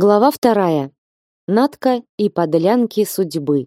Глава вторая. Натка и подлянки судьбы.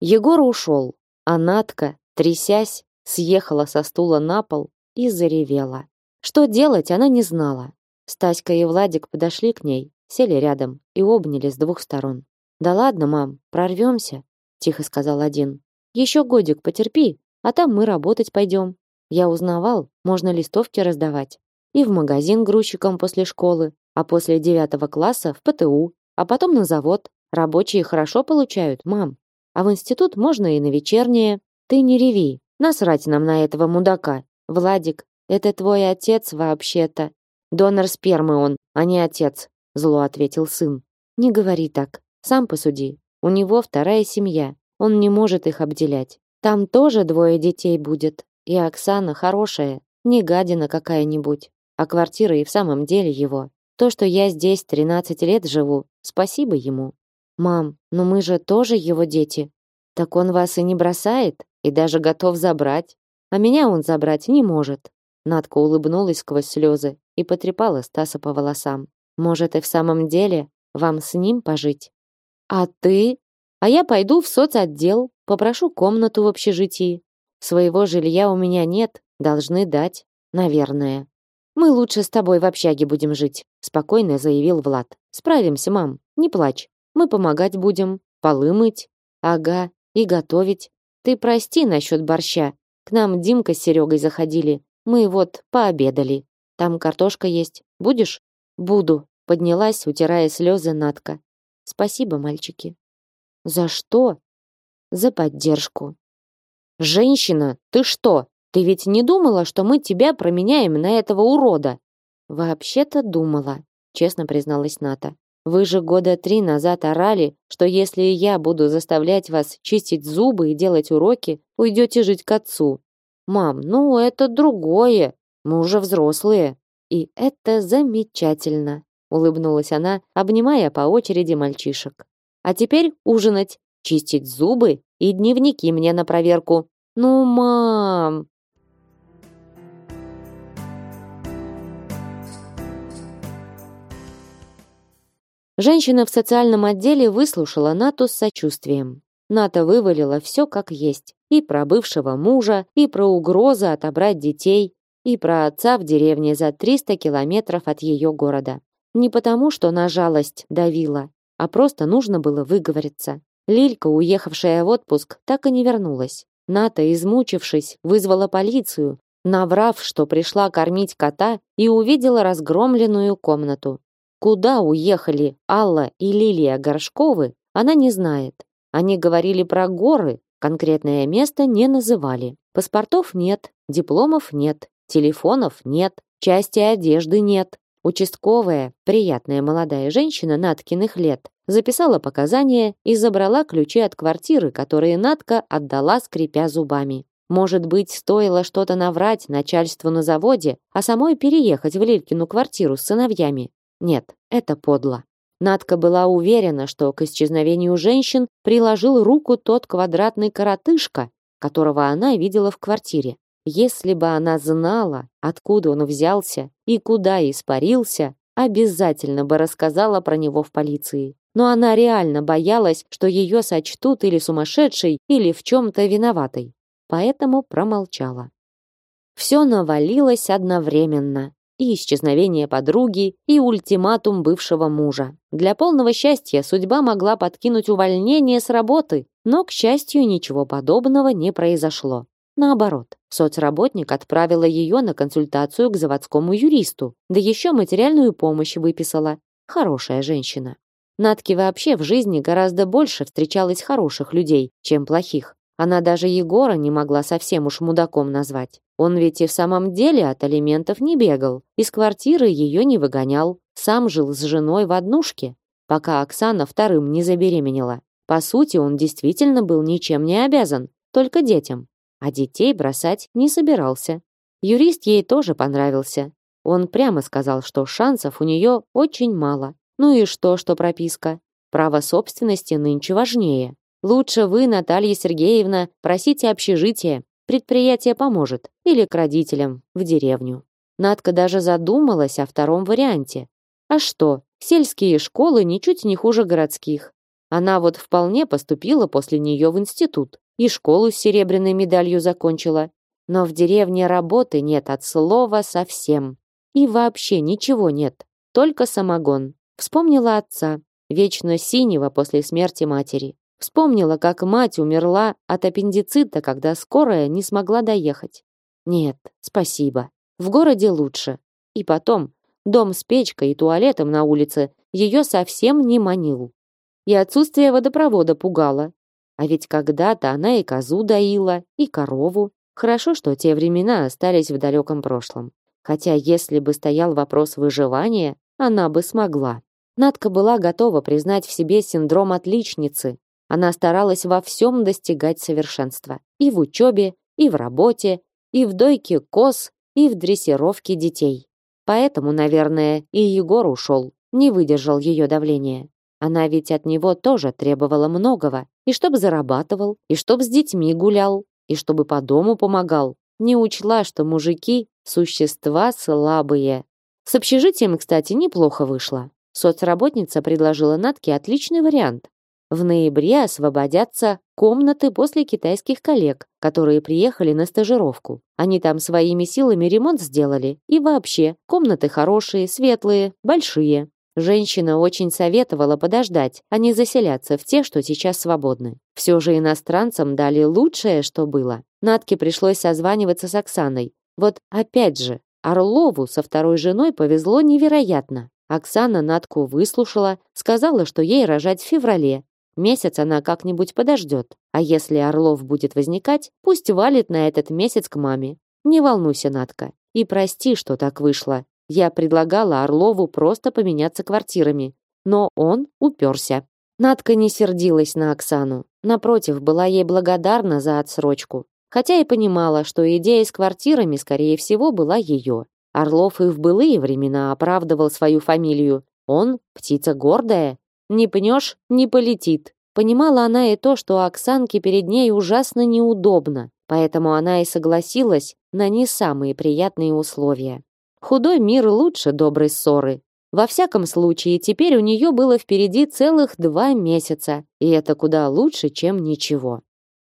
Егор ушел, а Натка, трясясь, съехала со стула на пол и заревела. Что делать, она не знала. Стаська и Владик подошли к ней, сели рядом и обняли с двух сторон. «Да ладно, мам, прорвемся», — тихо сказал один. «Еще годик потерпи, а там мы работать пойдем. Я узнавал, можно листовки раздавать. И в магазин грузчиком после школы, а после девятого класса в ПТУ, а потом на завод. Рабочие хорошо получают, мам. А в институт можно и на вечернее. Ты не реви. Насрать нам на этого мудака. Владик, это твой отец вообще-то. Донор спермы он, а не отец, зло ответил сын. Не говори так. Сам посуди. У него вторая семья. Он не может их обделять. Там тоже двое детей будет. И Оксана хорошая, не гадина какая-нибудь. А квартира и в самом деле его. То, что я здесь 13 лет живу, спасибо ему. Мам, но мы же тоже его дети. Так он вас и не бросает, и даже готов забрать. А меня он забрать не может. Надка улыбнулась сквозь слезы и потрепала Стаса по волосам. Может, и в самом деле вам с ним пожить? А ты? А я пойду в соцотдел, попрошу комнату в общежитии. Своего жилья у меня нет, должны дать, наверное. Мы лучше с тобой в общаге будем жить, спокойно заявил Влад. Справимся, мам, не плачь. Мы помогать будем, полы мыть, ага, и готовить. Ты прости насчет борща. К нам Димка с Серегой заходили. Мы вот пообедали. Там картошка есть. Будешь? Буду, поднялась, утирая слезы Натка. Спасибо, мальчики. За что? За поддержку. Женщина, ты что? Ты ведь не думала, что мы тебя променяем на этого урода? Вообще-то думала, честно призналась Ната. Вы же года три назад орали, что если я буду заставлять вас чистить зубы и делать уроки, уйдете жить к отцу. Мам, ну это другое. Мы уже взрослые. И это замечательно, улыбнулась она, обнимая по очереди мальчишек. А теперь ужинать, чистить зубы и дневники мне на проверку. Ну, мам, Женщина в социальном отделе выслушала Нату с сочувствием. Ната вывалила все как есть. И про бывшего мужа, и про угрозы отобрать детей, и про отца в деревне за 300 километров от ее города. Не потому, что на жалость давила, а просто нужно было выговориться. Лилька, уехавшая в отпуск, так и не вернулась. Ната, измучившись, вызвала полицию, наврав, что пришла кормить кота и увидела разгромленную комнату. Куда уехали Алла и Лилия Горшковы, она не знает. Они говорили про горы, конкретное место не называли. Паспортов нет, дипломов нет, телефонов нет, части одежды нет. Участковая, приятная молодая женщина Наткиных лет, записала показания и забрала ключи от квартиры, которые Натка отдала, скрипя зубами. Может быть, стоило что-то наврать начальству на заводе, а самой переехать в Лилькину квартиру с сыновьями. Нет, это подло. Надка была уверена, что к исчезновению женщин приложил руку тот квадратный коротышка, которого она видела в квартире. Если бы она знала, откуда он взялся и куда испарился, обязательно бы рассказала про него в полиции. Но она реально боялась, что ее сочтут или сумасшедшей, или в чем-то виноватой. Поэтому промолчала. Все навалилось одновременно и исчезновение подруги, и ультиматум бывшего мужа. Для полного счастья судьба могла подкинуть увольнение с работы, но, к счастью, ничего подобного не произошло. Наоборот, соцработник отправила ее на консультацию к заводскому юристу, да еще материальную помощь выписала. Хорошая женщина. Натке вообще в жизни гораздо больше встречалось хороших людей, чем плохих. Она даже Егора не могла совсем уж мудаком назвать. Он ведь и в самом деле от алиментов не бегал, из квартиры ее не выгонял, сам жил с женой в однушке, пока Оксана вторым не забеременела. По сути, он действительно был ничем не обязан, только детям. А детей бросать не собирался. Юрист ей тоже понравился. Он прямо сказал, что шансов у нее очень мало. Ну и что, что прописка? Право собственности нынче важнее. Лучше вы, Наталья Сергеевна, просите общежитие, Предприятие поможет. Или к родителям, в деревню. Надка даже задумалась о втором варианте. А что, сельские школы ничуть не хуже городских. Она вот вполне поступила после нее в институт и школу с серебряной медалью закончила. Но в деревне работы нет от слова совсем. И вообще ничего нет, только самогон. Вспомнила отца, вечно синего после смерти матери. Вспомнила, как мать умерла от аппендицита, когда скорая не смогла доехать. Нет, спасибо. В городе лучше. И потом, дом с печкой и туалетом на улице ее совсем не манил. И отсутствие водопровода пугало. А ведь когда-то она и козу доила, и корову. Хорошо, что те времена остались в далеком прошлом. Хотя если бы стоял вопрос выживания, она бы смогла. Надка была готова признать в себе синдром отличницы. Она старалась во всем достигать совершенства. И в учебе, и в работе, и в дойке коз, и в дрессировке детей. Поэтому, наверное, и Егор ушел, не выдержал ее давления. Она ведь от него тоже требовала многого. И чтоб зарабатывал, и чтоб с детьми гулял, и чтобы по дому помогал. Не учла, что мужики – существа слабые. С общежитием, кстати, неплохо вышло. Соцработница предложила Натке отличный вариант. В ноябре освободятся комнаты после китайских коллег, которые приехали на стажировку. Они там своими силами ремонт сделали. И вообще, комнаты хорошие, светлые, большие. Женщина очень советовала подождать, а не заселяться в те, что сейчас свободны. Все же иностранцам дали лучшее, что было. Натке пришлось созваниваться с Оксаной. Вот опять же, Орлову со второй женой повезло невероятно. Оксана Натку выслушала, сказала, что ей рожать в феврале. Месяц она как-нибудь подождет. А если Орлов будет возникать, пусть валит на этот месяц к маме. Не волнуйся, Натка. И прости, что так вышло. Я предлагала Орлову просто поменяться квартирами. Но он уперся. Натка не сердилась на Оксану. Напротив, была ей благодарна за отсрочку. Хотя и понимала, что идея с квартирами, скорее всего, была ее. Орлов и в былые времена оправдывал свою фамилию. Он птица гордая. Не пнешь — не полетит. Понимала она и то, что Оксанке перед ней ужасно неудобно, поэтому она и согласилась на не самые приятные условия. Худой мир лучше доброй ссоры. Во всяком случае, теперь у нее было впереди целых два месяца, и это куда лучше, чем ничего.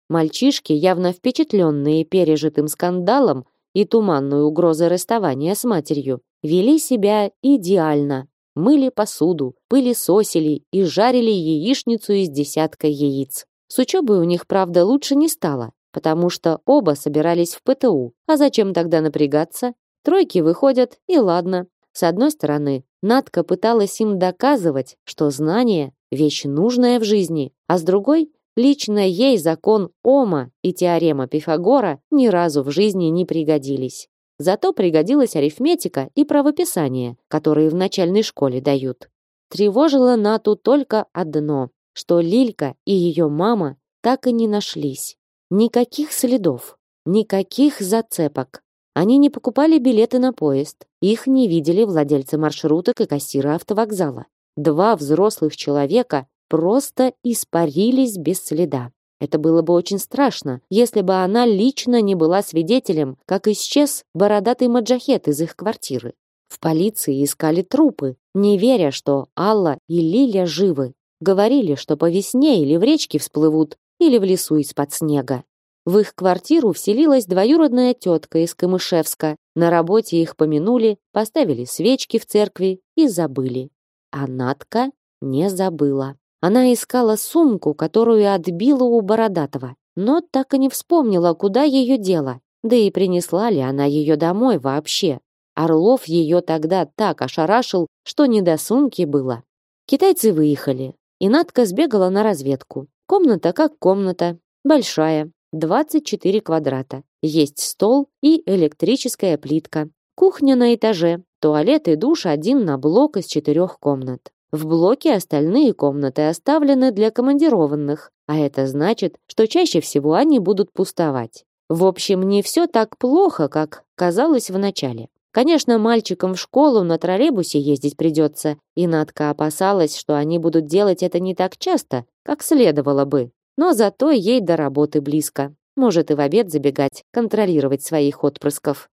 Мальчишки, явно впечатленные пережитым скандалом, и туманную угрозой расставания с матерью, вели себя идеально. Мыли посуду, пылесосили и жарили яичницу из десятка яиц. С учебой у них, правда, лучше не стало, потому что оба собирались в ПТУ. А зачем тогда напрягаться? Тройки выходят, и ладно. С одной стороны, Надка пыталась им доказывать, что знание – вещь нужная в жизни, а с другой Лично ей закон Ома и теорема Пифагора ни разу в жизни не пригодились. Зато пригодилась арифметика и правописание, которые в начальной школе дают. Тревожило Нату только одно, что Лилька и ее мама так и не нашлись. Никаких следов, никаких зацепок. Они не покупали билеты на поезд, их не видели владельцы маршруток и кассиры автовокзала. Два взрослых человека просто испарились без следа. Это было бы очень страшно, если бы она лично не была свидетелем, как исчез бородатый маджахет из их квартиры. В полиции искали трупы, не веря, что Алла и Лиля живы. Говорили, что по весне или в речке всплывут, или в лесу из-под снега. В их квартиру вселилась двоюродная тетка из Камышевска. На работе их помянули, поставили свечки в церкви и забыли. А Натка не забыла. Она искала сумку, которую отбила у Бородатого, но так и не вспомнила, куда ее дела. Да и принесла ли она ее домой вообще. Орлов ее тогда так ошарашил, что не до сумки было. Китайцы выехали, и Надка сбегала на разведку. Комната как комната, большая, 24 квадрата. Есть стол и электрическая плитка. Кухня на этаже, туалет и душ один на блок из четырех комнат. В блоке остальные комнаты оставлены для командированных, а это значит, что чаще всего они будут пустовать. В общем, не все так плохо, как казалось в начале. Конечно, мальчикам в школу на троллейбусе ездить придется, и Надка опасалась, что они будут делать это не так часто, как следовало бы. Но зато ей до работы близко. Может и в обед забегать, контролировать своих отпрысков.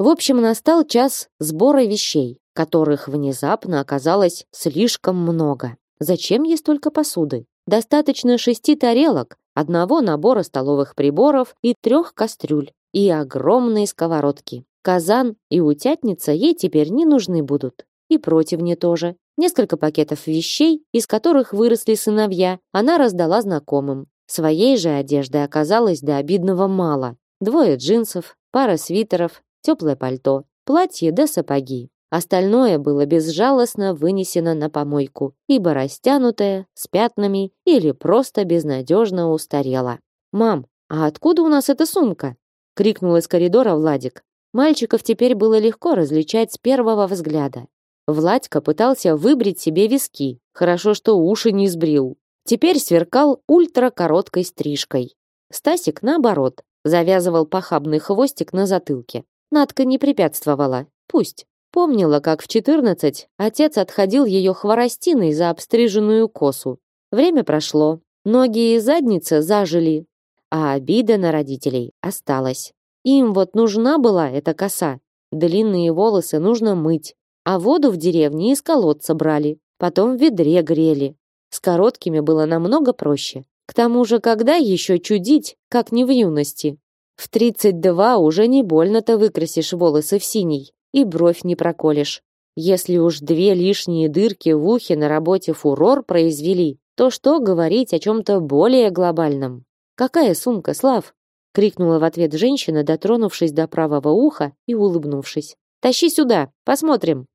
В общем, настал час сбора вещей, которых внезапно оказалось слишком много. Зачем ей столько посуды? Достаточно шести тарелок, одного набора столовых приборов и трех кастрюль, и огромные сковородки. Казан и утятница ей теперь не нужны будут. И противни тоже. Несколько пакетов вещей, из которых выросли сыновья, она раздала знакомым. Своей же одежды оказалось до обидного мало. Двое джинсов, пара свитеров, теплое пальто, платье да сапоги. Остальное было безжалостно вынесено на помойку, ибо растянутое, с пятнами или просто безнадежно устарело. «Мам, а откуда у нас эта сумка?» — крикнул из коридора Владик. Мальчиков теперь было легко различать с первого взгляда. Владька пытался выбрить себе виски, хорошо, что уши не сбрил. Теперь сверкал ультракороткой стрижкой. Стасик, наоборот, завязывал похабный хвостик на затылке. Надка не препятствовала. Пусть. Помнила, как в 14 отец отходил ее хворостиной за обстриженную косу. Время прошло, ноги и задница зажили, а обида на родителей осталась. Им вот нужна была эта коса. Длинные волосы нужно мыть, а воду в деревне из колодца брали, потом в ведре грели. С короткими было намного проще. К тому же, когда еще чудить, как не в юности? В 32 уже не больно-то выкрасишь волосы в синий и бровь не проколешь. Если уж две лишние дырки в ухе на работе фурор произвели, то что говорить о чем-то более глобальном? Какая сумка, Слав? крикнула в ответ женщина, дотронувшись до правого уха и улыбнувшись. Тащи сюда, посмотрим.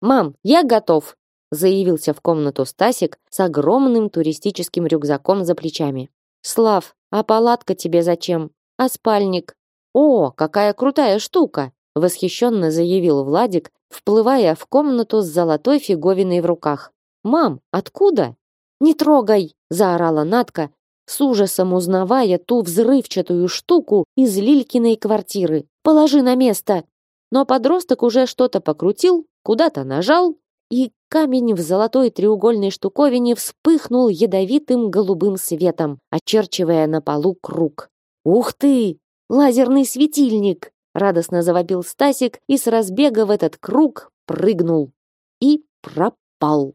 Мам, я готов, заявился в комнату Стасик с огромным туристическим рюкзаком за плечами. Слав, а палатка тебе зачем? А спальник? О, какая крутая штука! восхищенно заявил Владик, вплывая в комнату с золотой фиговиной в руках. Мам, откуда? Не трогай, заорала Натка, с ужасом узнавая ту взрывчатую штуку из Лилькиной квартиры. Положи на место. Но подросток уже что-то покрутил, куда-то нажал, и камень в золотой треугольной штуковине вспыхнул ядовитым голубым светом, очерчивая на полу круг. Ух ты! Лазерный светильник! радостно завопил Стасик и с разбега в этот круг прыгнул и пропал.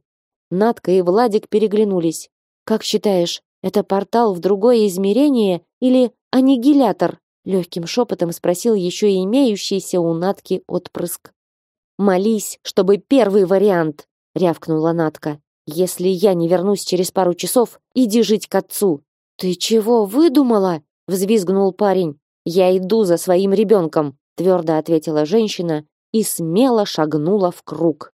Надка и Владик переглянулись. Как считаешь, это портал в другое измерение или аннигилятор? Легким шепотом спросил еще и имеющийся у Натки отпрыск. Молись, чтобы первый вариант, рявкнула Натка. Если я не вернусь через пару часов, иди жить к отцу. Ты чего выдумала? Взвизгнул парень. Я иду за своим ребенком, твердо ответила женщина и смело шагнула в круг.